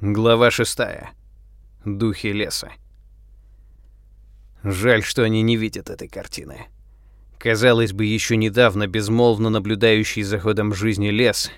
Глава шестая. Духи леса. Жаль, что они не видят этой картины. Казалось бы, еще недавно безмолвно наблюдающий за ходом жизни лес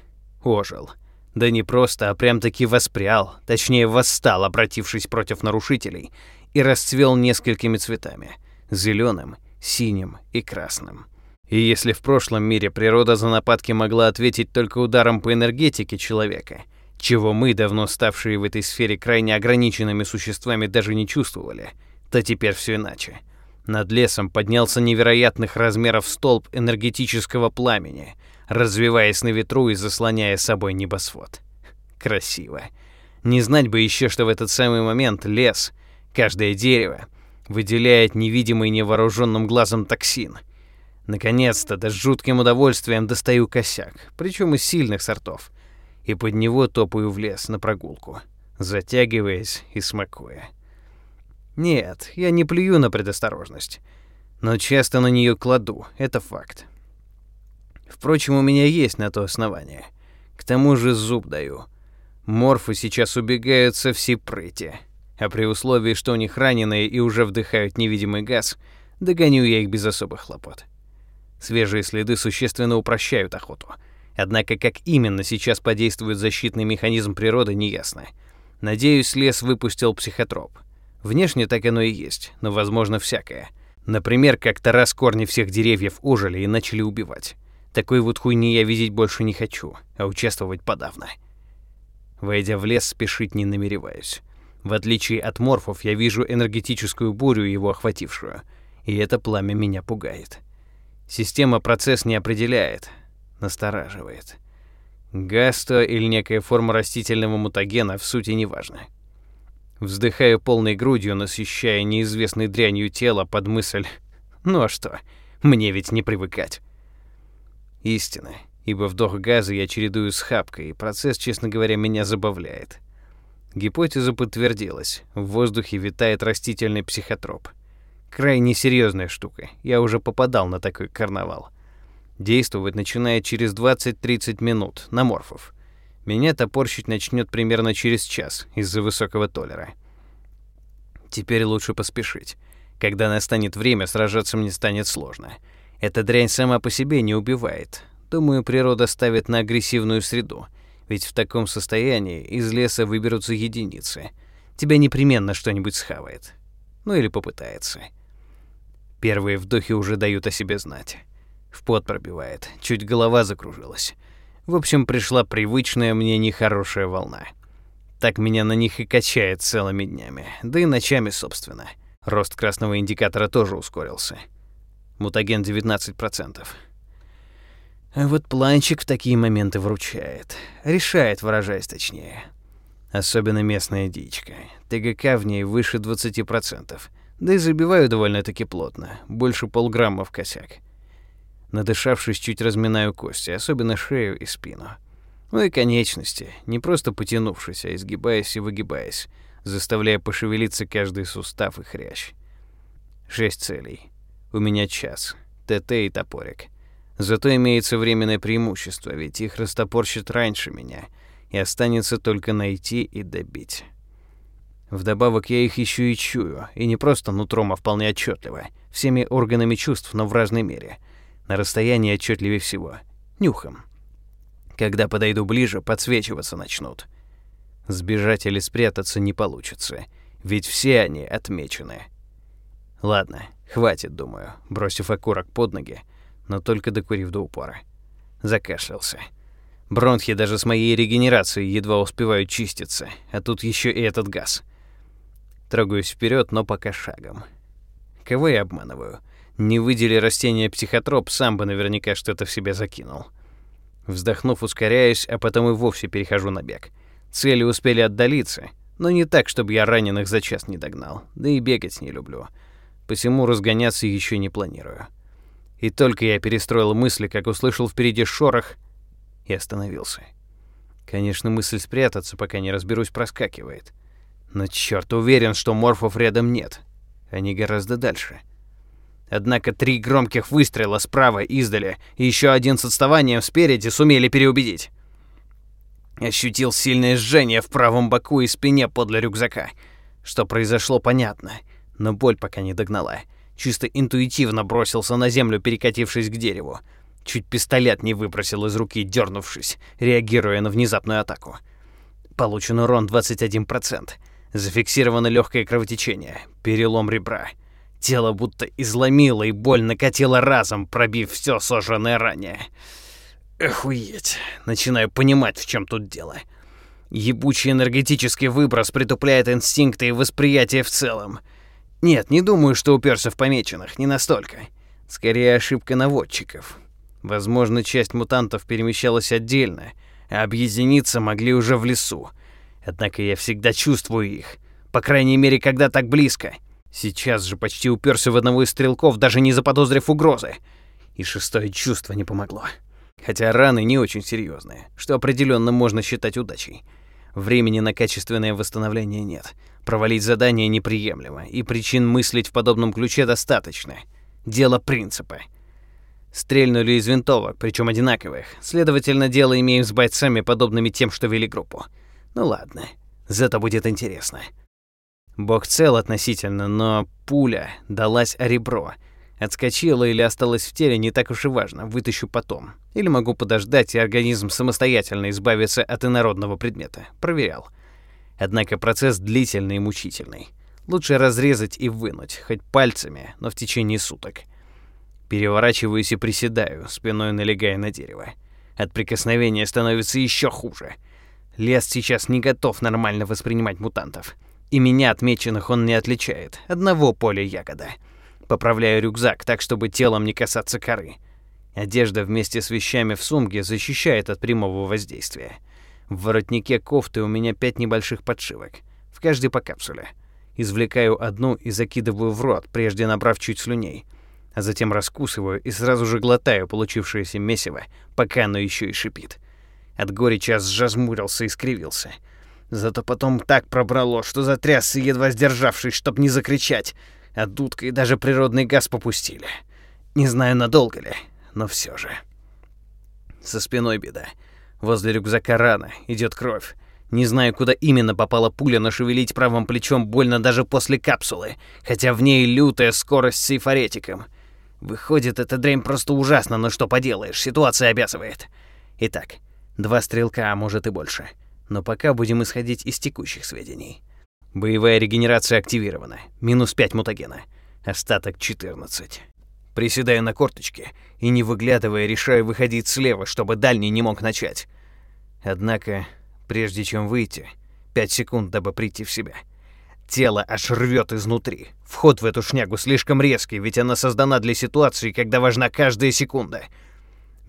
ожил. Да не просто, а прям-таки воспрял, точнее восстал, обратившись против нарушителей, и расцвел несколькими цветами — зеленым, синим и красным. И если в прошлом мире природа за нападки могла ответить только ударом по энергетике человека — чего мы, давно ставшие в этой сфере крайне ограниченными существами, даже не чувствовали, то теперь все иначе. Над лесом поднялся невероятных размеров столб энергетического пламени, развиваясь на ветру и заслоняя собой небосвод. Красиво. Не знать бы еще, что в этот самый момент лес, каждое дерево, выделяет невидимый невооруженным глазом токсин. Наконец-то, да с жутким удовольствием достаю косяк, причем из сильных сортов — и под него топаю в лес на прогулку, затягиваясь и смакуя. Нет, я не плюю на предосторожность, но часто на нее кладу, это факт. Впрочем, у меня есть на то основание. К тому же зуб даю. Морфы сейчас убегают со всей прыти, а при условии, что у них раненые и уже вдыхают невидимый газ, догоню я их без особых хлопот. Свежие следы существенно упрощают охоту — Однако как именно сейчас подействует защитный механизм природы, неясно. Надеюсь, лес выпустил психотроп. Внешне так оно и есть, но возможно всякое. Например, как-то раз корни всех деревьев ожили и начали убивать. Такой вот хуйни я видеть больше не хочу, а участвовать подавно. Войдя в лес, спешить не намереваюсь. В отличие от морфов, я вижу энергетическую бурю, его охватившую, и это пламя меня пугает. Система процесс не определяет, настораживает. Гасто или некая форма растительного мутагена в сути неважно. Вздыхаю полной грудью, насыщая неизвестной дрянью тело под мысль «Ну а что, мне ведь не привыкать». Истина, ибо вдох газа я чередую с хапкой, и процесс, честно говоря, меня забавляет. Гипотеза подтвердилась. В воздухе витает растительный психотроп. Крайне серьезная штука. Я уже попадал на такой карнавал. Действовать начинает через 20-30 минут на морфов. Меня топорщить начнет примерно через час из-за высокого толера. Теперь лучше поспешить. Когда настанет время, сражаться мне станет сложно. Эта дрянь сама по себе не убивает. Думаю, природа ставит на агрессивную среду, ведь в таком состоянии из леса выберутся единицы. Тебя непременно что-нибудь схавает. Ну или попытается. Первые вдохи уже дают о себе знать. В пот пробивает, чуть голова закружилась. В общем, пришла привычная мне нехорошая волна. Так меня на них и качает целыми днями, да и ночами, собственно. Рост красного индикатора тоже ускорился. Мутаген 19%. А вот планчик в такие моменты вручает. Решает, выражаясь точнее. Особенно местная дичка. ТГК в ней выше 20%. Да и забиваю довольно-таки плотно. Больше полграмма в косяк. Надышавшись, чуть разминаю кости, особенно шею и спину. Ну и конечности, не просто потянувшись, а изгибаясь и выгибаясь, заставляя пошевелиться каждый сустав и хрящ. Шесть целей. У меня час. ТТ и топорик. Зато имеется временное преимущество, ведь их растопорщит раньше меня, и останется только найти и добить. Вдобавок я их еще и чую, и не просто нутром, а вполне отчетливо, всеми органами чувств, но в разной мере — на расстоянии отчетливее всего. Нюхом. Когда подойду ближе, подсвечиваться начнут. Сбежать или спрятаться не получится, ведь все они отмечены. Ладно, хватит, думаю, бросив окурок под ноги, но только докурив до упора. Закашлялся. Бронхи даже с моей регенерацией едва успевают чиститься, а тут еще и этот газ. Трогаюсь вперед, но пока шагом. Кого я обманываю? Не выдели растения психотроп, сам бы наверняка что-то в себя закинул. Вздохнув, ускоряюсь, а потом и вовсе перехожу на бег. Цели успели отдалиться, но не так, чтобы я раненых за час не догнал. Да и бегать не люблю. Посему разгоняться еще не планирую. И только я перестроил мысли, как услышал впереди шорох и остановился. Конечно, мысль спрятаться, пока не разберусь, проскакивает. Но черт, уверен, что морфов рядом нет. Они гораздо дальше. Однако три громких выстрела справа издали и еще один с отставанием спереди сумели переубедить. Ощутил сильное жжение в правом боку и спине подле рюкзака. Что произошло, понятно, но боль пока не догнала. Чисто интуитивно бросился на землю, перекатившись к дереву. Чуть пистолет не выбросил из руки, дернувшись, реагируя на внезапную атаку. Получен урон 21%. Зафиксировано легкое кровотечение, перелом ребра. Тело будто изломило, и боль накатила разом, пробив все сожженное ранее. Охуеть. Начинаю понимать, в чем тут дело. Ебучий энергетический выброс притупляет инстинкты и восприятие в целом. Нет, не думаю, что уперся в помеченных, не настолько. Скорее, ошибка наводчиков. Возможно, часть мутантов перемещалась отдельно, а объединиться могли уже в лесу. Однако я всегда чувствую их. По крайней мере, когда так близко. Сейчас же почти уперся в одного из стрелков, даже не заподозрив угрозы. И шестое чувство не помогло. Хотя раны не очень серьезные, что определенно можно считать удачей. Времени на качественное восстановление нет. Провалить задание неприемлемо, и причин мыслить в подобном ключе достаточно. Дело принципа. Стрельнули из винтовок, причем одинаковых. Следовательно, дело имеем с бойцами, подобными тем, что вели группу. Ну ладно, зато будет интересно. Бог цел относительно, но пуля далась о ребро — Отскочила или осталась в теле, не так уж и важно, вытащу потом. Или могу подождать, и организм самостоятельно избавится от инородного предмета. Проверял. Однако процесс длительный и мучительный. Лучше разрезать и вынуть, хоть пальцами, но в течение суток. Переворачиваюсь и приседаю, спиной налегая на дерево. От прикосновения становится еще хуже. Лес сейчас не готов нормально воспринимать мутантов. И меня, отмеченных, он не отличает. Одного поля ягода — Поправляю рюкзак так, чтобы телом не касаться коры. Одежда вместе с вещами в сумке защищает от прямого воздействия. В воротнике кофты у меня пять небольших подшивок, в каждой по капсуле. Извлекаю одну и закидываю в рот, прежде набрав чуть слюней, а затем раскусываю и сразу же глотаю получившееся месиво, пока оно еще и шипит. От горечи сжазмурился и скривился. Зато потом так пробрало, что затрясся, едва сдержавшись, чтоб не закричать — а дудка и даже природный газ попустили. Не знаю, надолго ли, но все же. Со спиной беда. Возле рюкзака рана, идет кровь. Не знаю, куда именно попала пуля, но шевелить правым плечом больно даже после капсулы, хотя в ней лютая скорость с сейфоретиком. Выходит, эта дрянь просто ужасна, но что поделаешь, ситуация обязывает. Итак, два стрелка, а может и больше. Но пока будем исходить из текущих сведений. Боевая регенерация активирована. Минус 5 мутагена. Остаток 14. Приседаю на корточке и, не выглядывая, решаю выходить слева, чтобы дальний не мог начать. Однако, прежде чем выйти, 5 секунд, дабы прийти в себя. Тело аж рвет изнутри. Вход в эту шнягу слишком резкий, ведь она создана для ситуации, когда важна каждая секунда.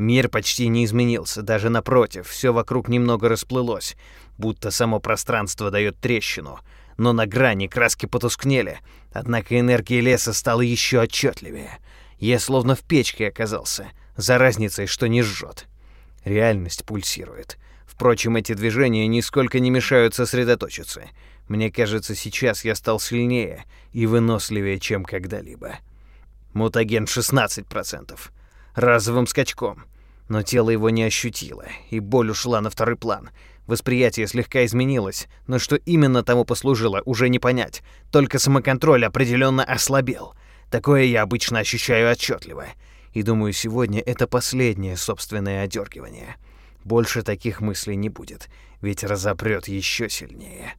Мир почти не изменился, даже напротив, все вокруг немного расплылось, будто само пространство дает трещину — но на грани краски потускнели, однако энергия леса стала еще отчетливее. Я словно в печке оказался, за разницей, что не жжет. Реальность пульсирует. Впрочем, эти движения нисколько не мешают сосредоточиться. Мне кажется, сейчас я стал сильнее и выносливее, чем когда-либо. Мутаген 16%. Разовым скачком. Но тело его не ощутило, и боль ушла на второй план — Восприятие слегка изменилось, но что именно тому послужило, уже не понять. Только самоконтроль определенно ослабел. Такое я обычно ощущаю отчетливо. И думаю, сегодня это последнее собственное одергивание. Больше таких мыслей не будет, ведь разопрет еще сильнее.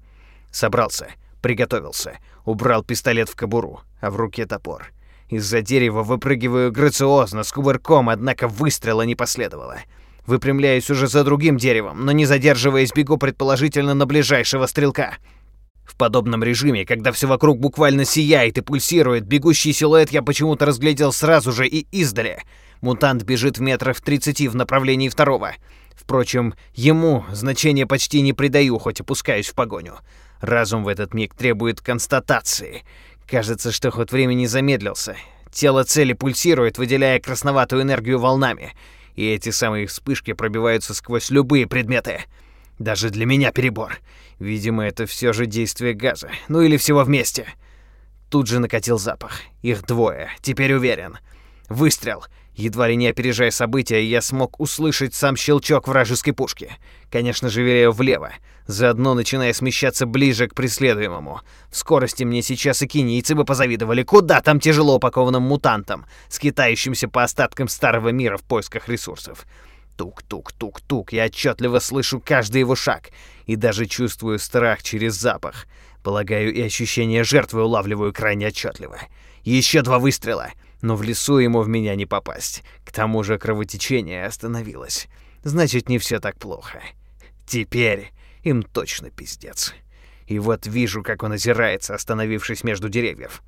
Собрался, приготовился, убрал пистолет в кобуру, а в руке топор. Из-за дерева выпрыгиваю грациозно, с кувырком, однако выстрела не последовало. Выпрямляюсь уже за другим деревом, но не задерживаясь, бегу предположительно на ближайшего стрелка. В подобном режиме, когда все вокруг буквально сияет и пульсирует, бегущий силуэт я почему-то разглядел сразу же и издали. Мутант бежит в метрах в 30 в направлении второго. Впрочем, ему значения почти не придаю, хоть опускаюсь в погоню. Разум в этот миг требует констатации. Кажется, что ход времени замедлился. Тело цели пульсирует, выделяя красноватую энергию волнами и эти самые вспышки пробиваются сквозь любые предметы. Даже для меня перебор. Видимо, это все же действие газа. Ну или всего вместе. Тут же накатил запах. Их двое, теперь уверен. Выстрел. Едва ли не опережая события, я смог услышать сам щелчок вражеской пушки. Конечно же, виляю влево, заодно начиная смещаться ближе к преследуемому. В скорости мне сейчас и кинийцы бы позавидовали. Куда там тяжело упакованным мутантам, скитающимся по остаткам старого мира в поисках ресурсов. Тук-тук-тук-тук, я отчетливо слышу каждый его шаг и даже чувствую страх через запах. Полагаю, и ощущение жертвы улавливаю крайне отчетливо. Еще два выстрела — но в лесу ему в меня не попасть. К тому же кровотечение остановилось. Значит, не все так плохо. Теперь им точно пиздец. И вот вижу, как он озирается, остановившись между деревьев.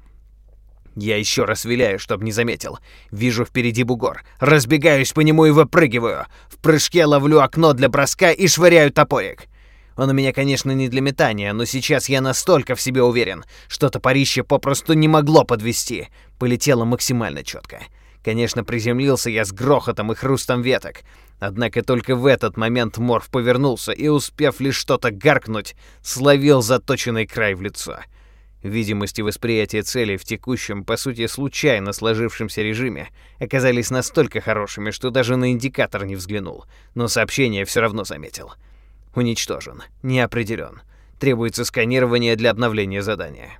Я еще раз виляю, чтобы не заметил. Вижу впереди бугор. Разбегаюсь по нему и выпрыгиваю. В прыжке ловлю окно для броска и швыряю топорик. Он у меня, конечно, не для метания, но сейчас я настолько в себе уверен, что топорище попросту не могло подвести. Полетело максимально четко. Конечно, приземлился я с грохотом и хрустом веток. Однако только в этот момент Морф повернулся и, успев лишь что-то гаркнуть, словил заточенный край в лицо. Видимость и восприятие цели в текущем, по сути, случайно сложившемся режиме оказались настолько хорошими, что даже на индикатор не взглянул, но сообщение все равно заметил. Уничтожен. Не определен. Требуется сканирование для обновления задания.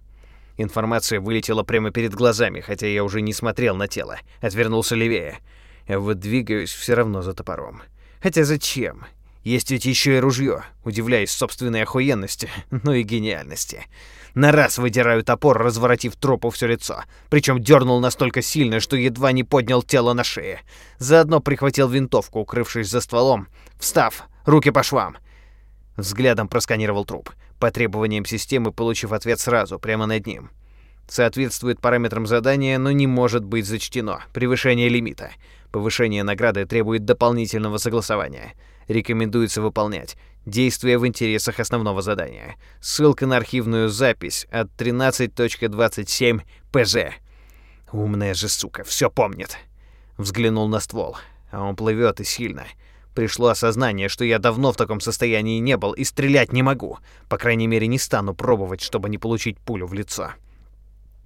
Информация вылетела прямо перед глазами, хотя я уже не смотрел на тело. Отвернулся левее. А вот двигаюсь все равно за топором. Хотя зачем? Есть ведь еще и ружье. Удивляюсь собственной охуенности, ну и гениальности. На раз выдираю топор, разворотив тропу все лицо. Причем дернул настолько сильно, что едва не поднял тело на шее. Заодно прихватил винтовку, укрывшись за стволом. Встав, руки по швам. Взглядом просканировал труп, по требованиям системы получив ответ сразу, прямо над ним. Соответствует параметрам задания, но не может быть зачтено. Превышение лимита. Повышение награды требует дополнительного согласования. Рекомендуется выполнять. Действия в интересах основного задания. Ссылка на архивную запись от 13.27 ПЖ. Умная же сука, все помнит. Взглянул на ствол. А он плывет и сильно. Пришло осознание, что я давно в таком состоянии не был и стрелять не могу. По крайней мере, не стану пробовать, чтобы не получить пулю в лицо.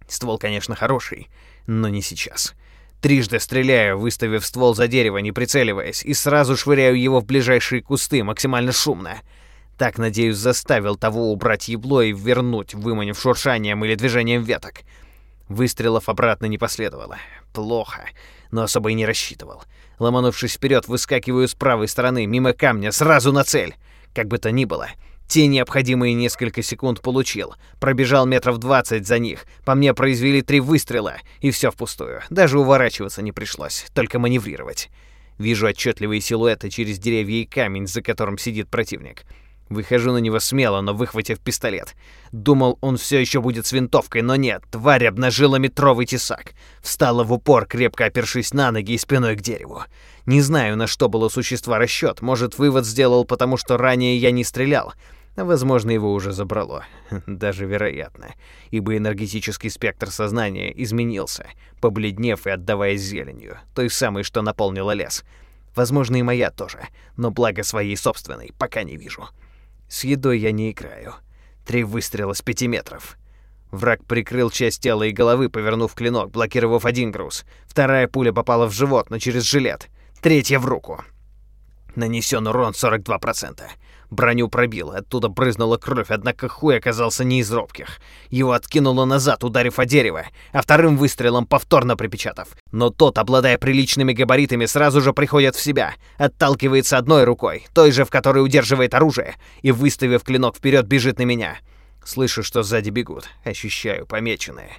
Ствол, конечно, хороший, но не сейчас. Трижды стреляю, выставив ствол за дерево, не прицеливаясь, и сразу швыряю его в ближайшие кусты максимально шумно. Так, надеюсь, заставил того убрать ебло и вернуть, выманив шуршанием или движением веток. Выстрелов обратно не последовало. Плохо, но особо и не рассчитывал. Ломанувшись вперед, выскакиваю с правой стороны, мимо камня, сразу на цель. Как бы то ни было, те необходимые несколько секунд получил. Пробежал метров двадцать за них. По мне произвели три выстрела, и все впустую. Даже уворачиваться не пришлось, только маневрировать. Вижу отчетливые силуэты через деревья и камень, за которым сидит противник. Выхожу на него смело, но выхватив пистолет. Думал, он все еще будет с винтовкой, но нет. Тварь обнажила метровый тесак. Встала в упор, крепко опершись на ноги и спиной к дереву. Не знаю, на что было существа расчет. Может, вывод сделал, потому что ранее я не стрелял. возможно, его уже забрало. Даже вероятно. Ибо энергетический спектр сознания изменился, побледнев и отдаваясь зеленью. Той самой, что наполнила лес. Возможно, и моя тоже. Но благо своей собственной пока не вижу. С едой я не играю. Три выстрела с пяти метров. Враг прикрыл часть тела и головы, повернув клинок, блокировав один груз. Вторая пуля попала в живот, но через жилет. Третья в руку. Нанесен урон 42%. Броню пробило, оттуда брызнула кровь, однако хуй оказался не из робких. Его откинуло назад, ударив о дерево, а вторым выстрелом повторно припечатав. Но тот, обладая приличными габаритами, сразу же приходит в себя, отталкивается одной рукой, той же, в которой удерживает оружие, и, выставив клинок вперед, бежит на меня. Слышу, что сзади бегут, ощущаю помеченные.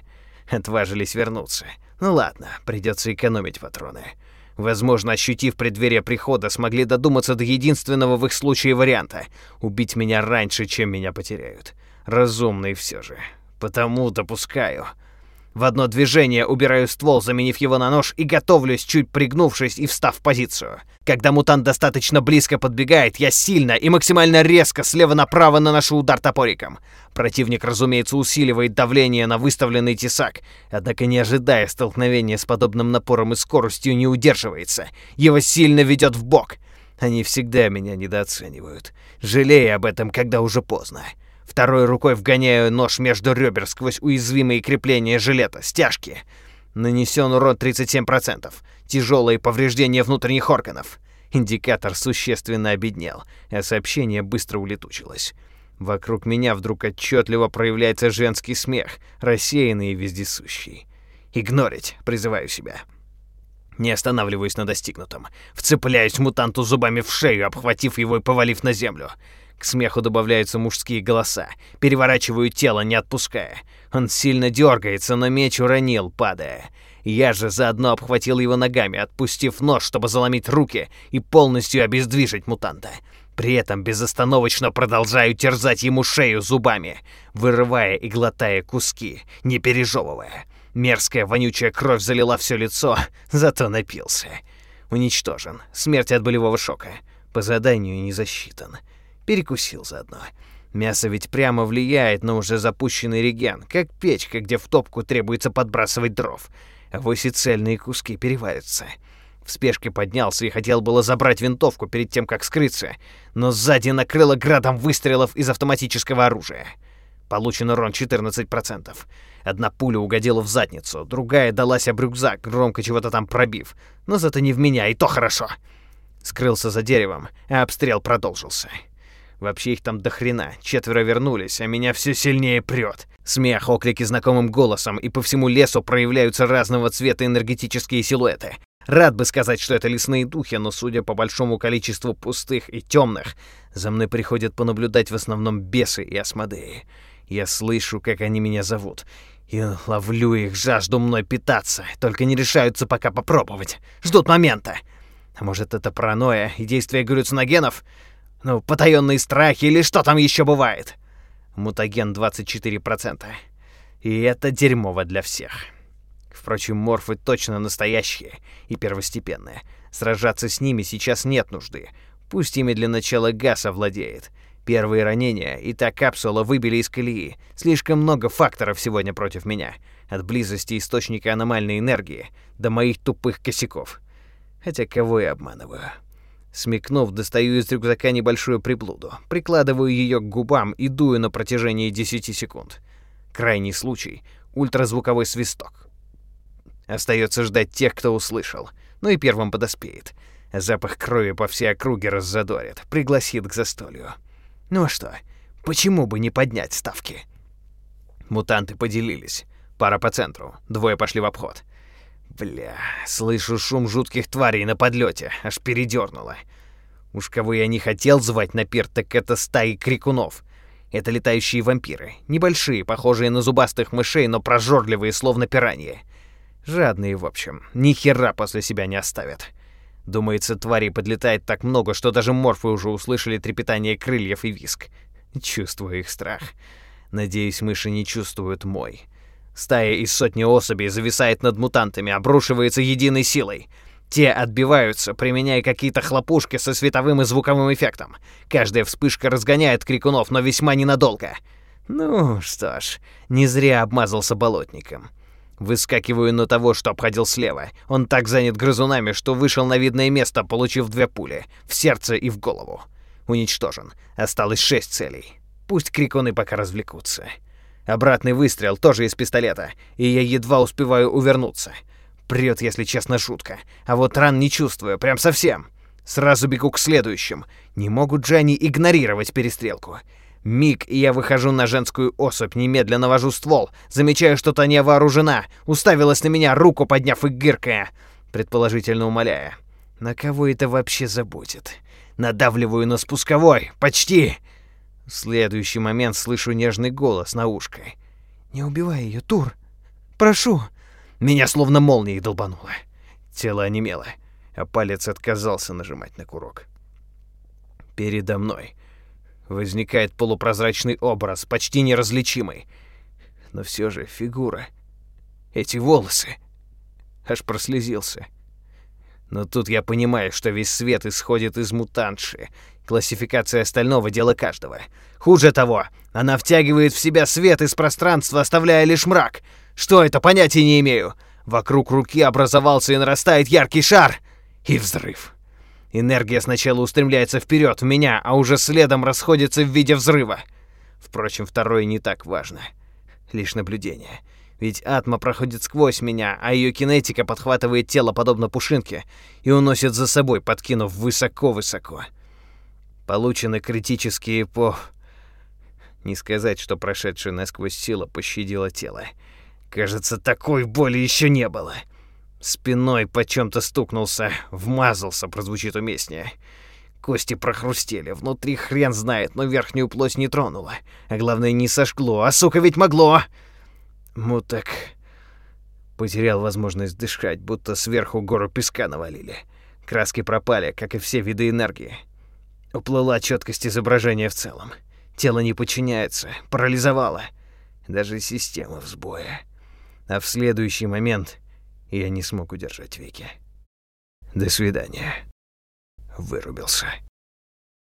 Отважились вернуться. Ну ладно, придется экономить патроны. Возможно, ощутив преддверие прихода, смогли додуматься до единственного в их случае варианта — убить меня раньше, чем меня потеряют. Разумный все же. Потому допускаю. В одно движение убираю ствол, заменив его на нож, и готовлюсь, чуть пригнувшись и встав в позицию. Когда мутант достаточно близко подбегает, я сильно и максимально резко слева направо наношу удар топориком. Противник, разумеется, усиливает давление на выставленный тесак, однако, не ожидая столкновения с подобным напором и скоростью, не удерживается. Его сильно ведет в бок. Они всегда меня недооценивают, жалея об этом, когда уже поздно. Второй рукой вгоняю нож между ребер сквозь уязвимые крепления жилета, стяжки. Нанесен урон 37%. Тяжелые повреждения внутренних органов. Индикатор существенно обеднел, а сообщение быстро улетучилось. Вокруг меня вдруг отчетливо проявляется женский смех, рассеянный и вездесущий. «Игнорить», — призываю себя. Не останавливаюсь на достигнутом. Вцепляюсь мутанту зубами в шею, обхватив его и повалив на землю. К смеху добавляются мужские голоса. Переворачиваю тело, не отпуская. Он сильно дергается, но меч уронил, падая. Я же заодно обхватил его ногами, отпустив нож, чтобы заломить руки и полностью обездвижить мутанта. При этом безостановочно продолжаю терзать ему шею зубами, вырывая и глотая куски, не пережевывая. Мерзкая вонючая кровь залила все лицо, зато напился. Уничтожен. Смерть от болевого шока. По заданию не засчитан. Перекусил заодно. Мясо ведь прямо влияет на уже запущенный реген, как печка, где в топку требуется подбрасывать дров. А вось и цельные куски переварятся. В спешке поднялся и хотел было забрать винтовку перед тем, как скрыться, но сзади накрыло градом выстрелов из автоматического оружия. Получен урон 14%. Одна пуля угодила в задницу, другая далась об рюкзак, громко чего-то там пробив. Но зато не в меня, и то хорошо. Скрылся за деревом, а обстрел продолжился. Вообще их там до хрена. Четверо вернулись, а меня все сильнее прет. Смех, оклики знакомым голосом, и по всему лесу проявляются разного цвета энергетические силуэты. Рад бы сказать, что это лесные духи, но судя по большому количеству пустых и темных, за мной приходят понаблюдать в основном бесы и осмодеи. Я слышу, как они меня зовут, и ловлю их жажду мной питаться, только не решаются пока попробовать. Ждут момента. А может, это паранойя и действие галлюциногенов? Ну, потаенные страхи или что там еще бывает? Мутаген 24%. И это дерьмово для всех. Впрочем, морфы точно настоящие и первостепенные. Сражаться с ними сейчас нет нужды. Пусть ими для начала газ овладеет. Первые ранения и та капсула выбили из колеи. Слишком много факторов сегодня против меня. От близости источника аномальной энергии до моих тупых косяков. Хотя кого я обманываю? Смекнув, достаю из рюкзака небольшую приблуду, прикладываю ее к губам и дую на протяжении 10 секунд. Крайний случай — ультразвуковой свисток. Остается ждать тех, кто услышал, ну и первым подоспеет. Запах крови по всей округе раззадорит, пригласит к застолью. Ну а что, почему бы не поднять ставки? Мутанты поделились. Пара по центру, двое пошли в обход. Бля, слышу шум жутких тварей на подлете, аж передернуло. Уж кого я не хотел звать на пир, так это стаи крикунов. Это летающие вампиры. Небольшие, похожие на зубастых мышей, но прожорливые, словно пираньи. Жадные, в общем. Ни хера после себя не оставят. Думается, тварей подлетает так много, что даже морфы уже услышали трепетание крыльев и виск. Чувствую их страх. Надеюсь, мыши не чувствуют мой. Стая из сотни особей зависает над мутантами, обрушивается единой силой. Те отбиваются, применяя какие-то хлопушки со световым и звуковым эффектом. Каждая вспышка разгоняет крикунов, но весьма ненадолго. Ну что ж, не зря обмазался болотником. Выскакиваю на того, что обходил слева. Он так занят грызунами, что вышел на видное место, получив две пули. В сердце и в голову. Уничтожен. Осталось шесть целей. Пусть крикуны пока развлекутся. Обратный выстрел тоже из пистолета, и я едва успеваю увернуться. Прет, если честно, шутка. А вот ран не чувствую, прям совсем. Сразу бегу к следующим. Не могут же они игнорировать перестрелку. Миг, и я выхожу на женскую особь, немедленно вожу ствол. Замечаю, что та не вооружена. Уставилась на меня, руку подняв и гыркая. Предположительно умоляя. На кого это вообще заботит? Надавливаю на спусковой. Почти. В следующий момент слышу нежный голос на ушко. «Не убивай ее, Тур! Прошу!» Меня словно молнией долбануло. Тело онемело, а палец отказался нажимать на курок. Передо мной возникает полупрозрачный образ, почти неразличимый. Но все же фигура. Эти волосы. Аж прослезился. Но тут я понимаю, что весь свет исходит из мутантши. Классификация остального — дело каждого. Хуже того, она втягивает в себя свет из пространства, оставляя лишь мрак. Что это, понятия не имею. Вокруг руки образовался и нарастает яркий шар. И взрыв. Энергия сначала устремляется вперед в меня, а уже следом расходится в виде взрыва. Впрочем, второе не так важно. Лишь наблюдение. Ведь атма проходит сквозь меня, а ее кинетика подхватывает тело подобно пушинке и уносит за собой, подкинув высоко-высоко. Получены критические по... Не сказать, что прошедшая насквозь сила пощадила тело. Кажется, такой боли еще не было. Спиной по чем-то стукнулся, вмазался, прозвучит уместнее. Кости прохрустели, внутри хрен знает, но верхнюю плоть не тронуло. А главное, не сожгло, а сука ведь могло! Мутак потерял возможность дышать, будто сверху гору песка навалили. Краски пропали, как и все виды энергии. Уплыла четкость изображения в целом. Тело не подчиняется, парализовало. Даже система в сбое. А в следующий момент я не смог удержать веки. До свидания. Вырубился.